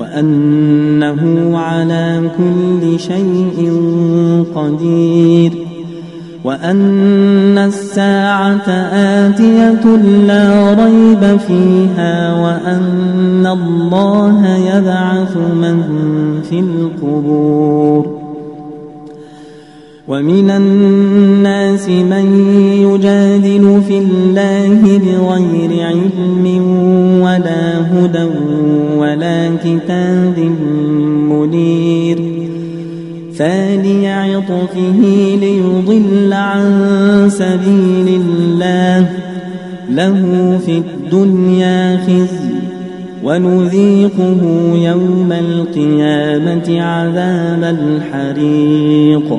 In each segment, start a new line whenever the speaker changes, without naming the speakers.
وأنه على كل شيء قدير وأن الساعة آتية لا ريب فيها وأن الله يبعث من في القبور ومن الناس من يجادل في الله بغير علم ولا هدى ولا كتاب منير ثاني عطفه ليضل عن سبيل الله له في الدنيا خزي ونذيقه يوم القيامة عذاب الحريق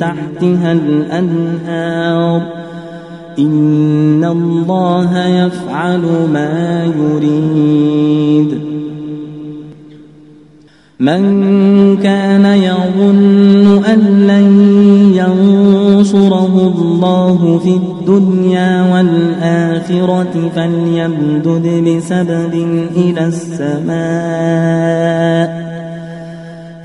تحتها الأنهار. إن الله يفعل ما يريد. من كان يظن أن لن ينصره الله في الدنيا والآخرة فليمدد بسبب إلى السماء.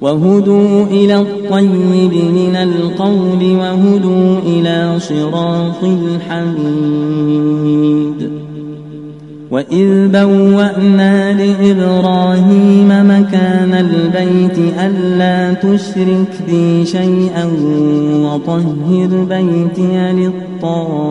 وهدوا إلى الطيب من القول وهدوا إلى صراط الحميد. وإذ بوأنا لإبراهيم مكان البيت ألا تشرك بي شيئا وطهر بيتي للطائفين.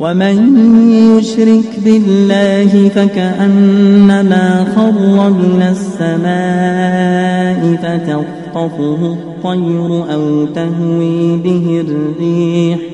ومن يشرك بالله فكأنما خر من السماء فتخطفه الطير أو تهوي به الريح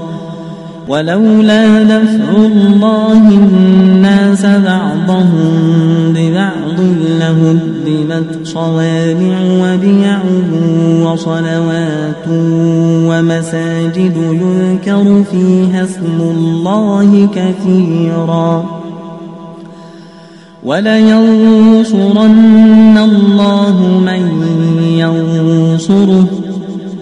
ولولا دفع الله الناس بعضهم ببعض لهدمت صوامع وبيع وصلوات ومساجد يذكر فيها اسم الله كثيرا ولينصرن الله من ينصره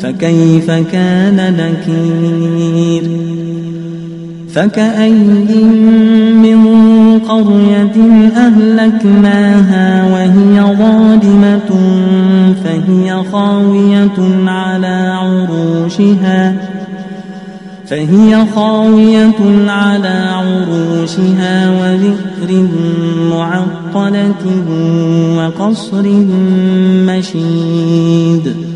فكيف كان نكير؟ فكأي من قرية أهلكناها وهي ظالمة فهي خاوية على عروشها فهي خاوية على عروشها وذكر معطلة وقصر مشيد.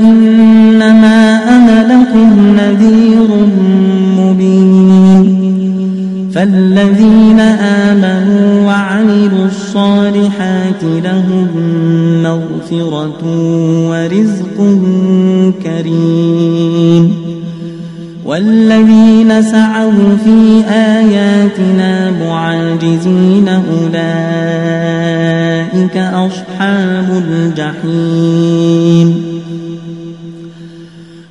إنما أنا لكم نذير مبين. فالذين آمنوا وعملوا الصالحات لهم مغفرة ورزق كريم. والذين سعوا في آياتنا معاجزين أولئك أصحاب الجحيم.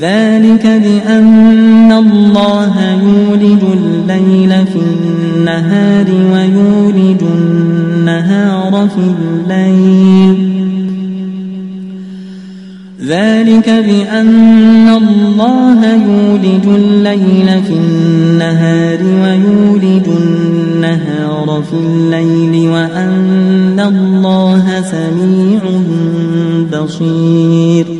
ذلك بأن الله يولج الليل في النهار ويولج النهار في الليل. ذلك بأن الله يولج الليل في النهار ويولج النهار في الليل وأن الله سميع بصير.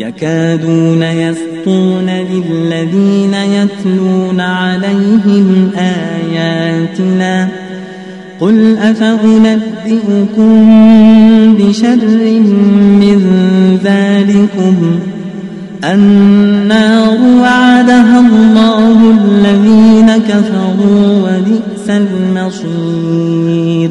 يكادون يسطون بالذين يتلون عليهم آياتنا قل أفأنبئكم بشر من ذلكم؟ النار وعدها الله الذين كفروا وبئس المصير.